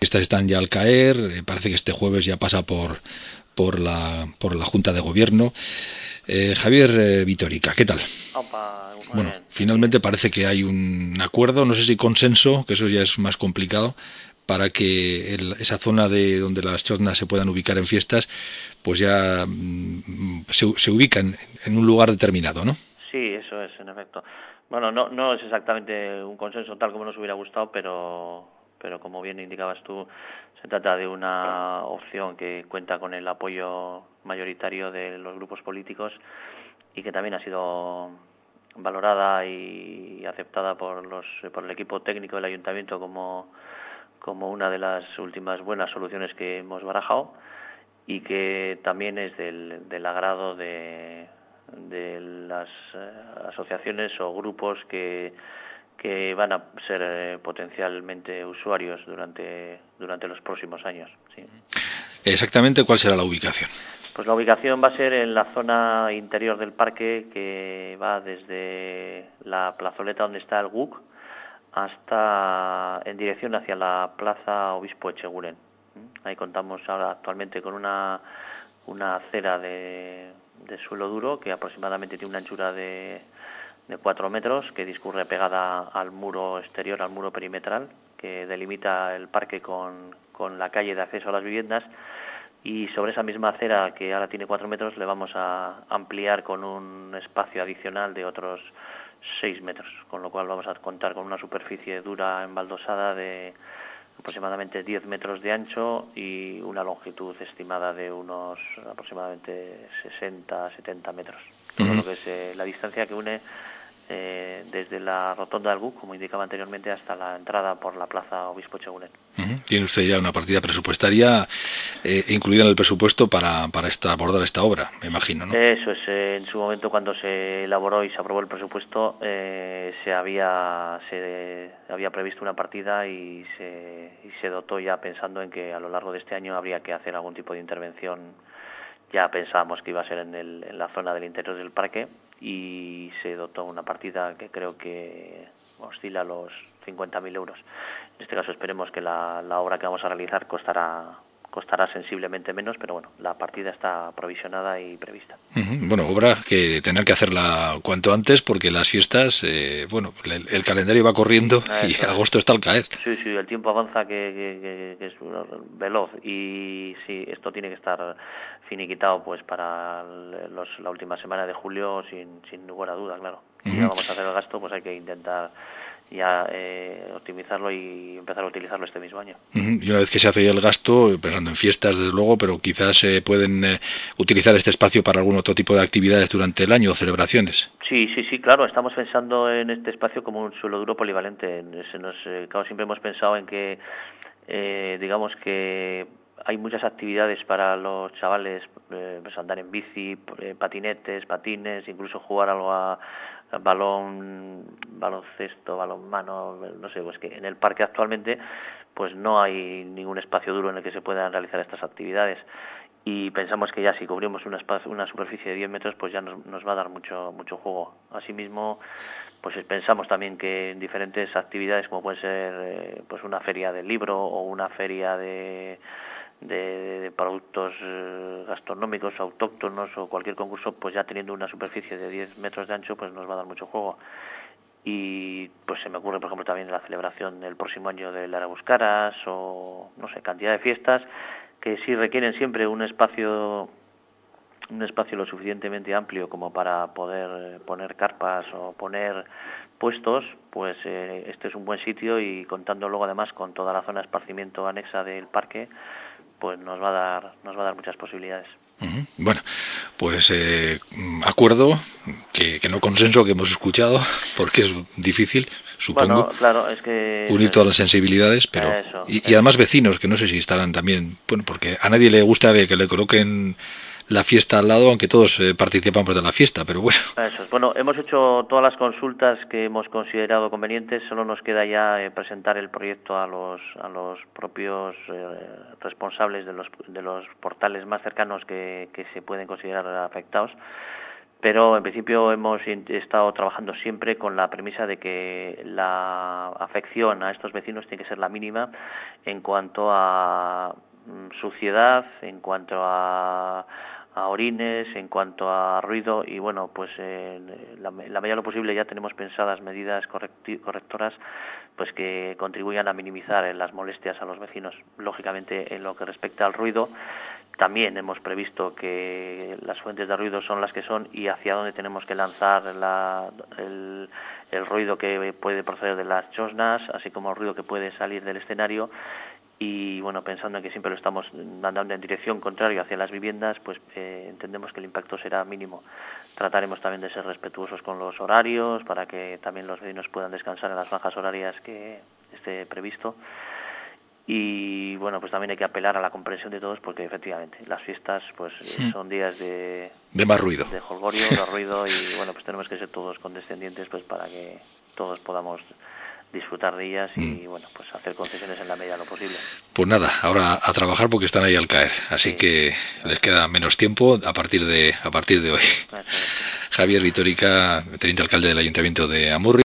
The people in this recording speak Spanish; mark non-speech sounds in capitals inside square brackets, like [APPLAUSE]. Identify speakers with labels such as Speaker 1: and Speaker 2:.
Speaker 1: Estas están ya al caer, eh, parece que este jueves ya pasa por, por, la, por la Junta de Gobierno. Eh, Javier eh, Vitorica, ¿qué tal? bueno, finalmente parece que hay un acuerdo, no sé si consenso, que eso ya es más complicado, para que esa zona de donde las chornas se puedan ubicar en fiestas, pues ya mm, se, se ubican en un lugar determinado, ¿no?
Speaker 2: Sí, eso es, en efecto. Bueno, no, no es exactamente un consenso tal como nos hubiera gustado, pero pero como bien indicabas tú, se trata de una opción que cuenta con el apoyo mayoritario de los grupos políticos y que también ha sido valorada y aceptada por los por el equipo técnico del ayuntamiento como como una de las últimas buenas soluciones que hemos barajado y que también es del, agrado de, de las eh, asociaciones o grupos que que van a ser eh, potencialmente usuarios durante, durante los próximos años. Sí.
Speaker 1: Exactamente, ¿cuál será la ubicación?
Speaker 2: Pues la ubicación va a ser en la zona interior del parque que va desde la plazoleta donde está el GUC hasta en dirección hacia la Plaza Obispo Echeguren. Ahí contamos ahora actualmente con una, una acera de, de suelo duro que aproximadamente tiene una anchura de de cuatro metros que discurre pegada al muro exterior, al muro perimetral, que delimita el parque con, con la calle de acceso a las viviendas. Y sobre esa misma acera, que ahora tiene cuatro metros, le vamos a ampliar con un espacio adicional de otros seis metros, con lo cual vamos a contar con una superficie dura embaldosada de aproximadamente 10 metros de ancho y una longitud estimada de unos aproximadamente 60-70 metros. lo que es eh, la distancia que une eh, desde la rotonda del como indicaba anteriormente, hasta la entrada por la plaza Obispo Chegunet.
Speaker 1: Tiene usted ya una partida presupuestaria eh, incluida en el presupuesto para, para esta, abordar esta obra, me imagino, ¿no?
Speaker 2: Eso es, eh, en su momento cuando se elaboró y se aprobó el presupuesto se, había, se había previsto una partida y se, y se dotó ya pensando en que a lo largo de este año habría que hacer algún tipo de intervención ya pensábamos que iba a ser en, el, en la zona del interior del parque y se dotó una partida que creo que oscila los 50.000 euros. En este caso esperemos que la, la obra que vamos a realizar costará costará sensiblemente menos, pero bueno, la partida está provisionada y prevista.
Speaker 1: Bueno, obra que tener que hacerla cuanto antes porque las fiestas, eh, bueno, el, calendario va corriendo y agosto está al caer.
Speaker 2: Sí, sí, el tiempo avanza que, es veloz y sí, esto tiene que estar finiquitado pues para los, la última semana de julio sin, sin lugar a duda, claro. Si vamos a hacer el gasto, pues hay que intentar ya eh, optimizarlo y empezar a utilizarlo este mismo año.
Speaker 1: Y una vez que se hace ya el gasto, pensando en fiestas desde luego, pero quizás se pueden eh, utilizar este espacio para algún otro tipo de actividades durante el año o celebraciones.
Speaker 2: Sí, sí, sí, claro, estamos pensando en este espacio como un suelo duro polivalente. Se nos, eh, claro, siempre hemos pensado en que, digamos que hay muchas actividades para los chavales, pues andar en bici, patinetes, patines, incluso jugar algo a balón, baloncesto, balonmano, no sé, pues que en el parque actualmente pues no hay ningún espacio duro en el que se puedan realizar estas actividades y pensamos que ya si cubrimos una, una superficie de 10 metros pues ya nos, nos va a dar mucho mucho juego. Asimismo, pues pensamos también que en diferentes actividades como puede ser eh, pues una feria del libro o una feria de de, productos eh, gastronómicos autóctonos o cualquier concurso, pues ya teniendo una superficie de 10 metros de ancho, pues nos va a dar mucho juego. Y pues se me ocurre, por ejemplo, también la celebración del próximo año del Arabuscaras o, no sé, cantidad de fiestas que sí requieren siempre un espacio un espacio lo suficientemente amplio como para poder poner carpas o poner puestos, pues eh, este es un buen sitio y contando luego además con toda la zona de esparcimiento anexa del parque, pues nos va a dar, nos va a dar muchas posibilidades.
Speaker 1: Bueno, pues eh, acuerdo, que, que, no consenso que hemos escuchado, [LAUGHS] porque es difícil, supongo,
Speaker 2: claro, es que,
Speaker 1: unir todas las sensibilidades, pero y, y, además vecinos, que no sé si estarán también, bueno, porque a nadie le gusta que le coloquen la fiesta al lado, aunque todos eh, participamos de la fiesta, pero bueno. [LAUGHS]
Speaker 2: Bueno, hemos hecho todas las consultas que hemos considerado convenientes, solo nos queda ya eh, presentar el proyecto a los, a los propios eh, responsables de los, de los portales más cercanos que, que se pueden considerar afectados. Pero en principio hemos estado trabajando siempre con la premisa de que la afección a estos vecinos tiene que ser la mínima en cuanto a mm, suciedad, en cuanto a, orines, en cuanto a ruido y bueno, pues en la, medida de lo posible ya tenemos pensadas medidas correctoras pues que contribuyan a minimizar las molestias a los vecinos. Lógicamente, en lo que respecta al ruido, también hemos previsto que las fuentes de ruido son las que son y hacia dónde tenemos que lanzar el, ruido que puede proceder de las chosnas, así como el ruido que puede salir del escenario. Y bueno, pensando en que siempre lo estamos andando en dirección contraria hacia las viviendas, pues eh, entendemos que el impacto será mínimo. Trataremos también de ser respetuosos con los horarios para que también los vecinos puedan descansar en las bajas horarias que esté previsto. Y bueno pues también hay que apelar a la comprensión de todos porque efectivamente las fiestas pues eh, son días de
Speaker 1: de más ruido.
Speaker 2: de jolgorio de ruido y bueno pues tenemos que ser todos condescendientes pues para que todos podamos disfrutar de ellas y mm. bueno pues hacer concesiones en la medida de lo posible.
Speaker 1: Pues nada ahora a trabajar porque están ahí al caer. Así que les queda menos tiempo a partir de a partir de hoy. [LAUGHS] Javier Vitórica teniente alcalde del ayuntamiento de Amurri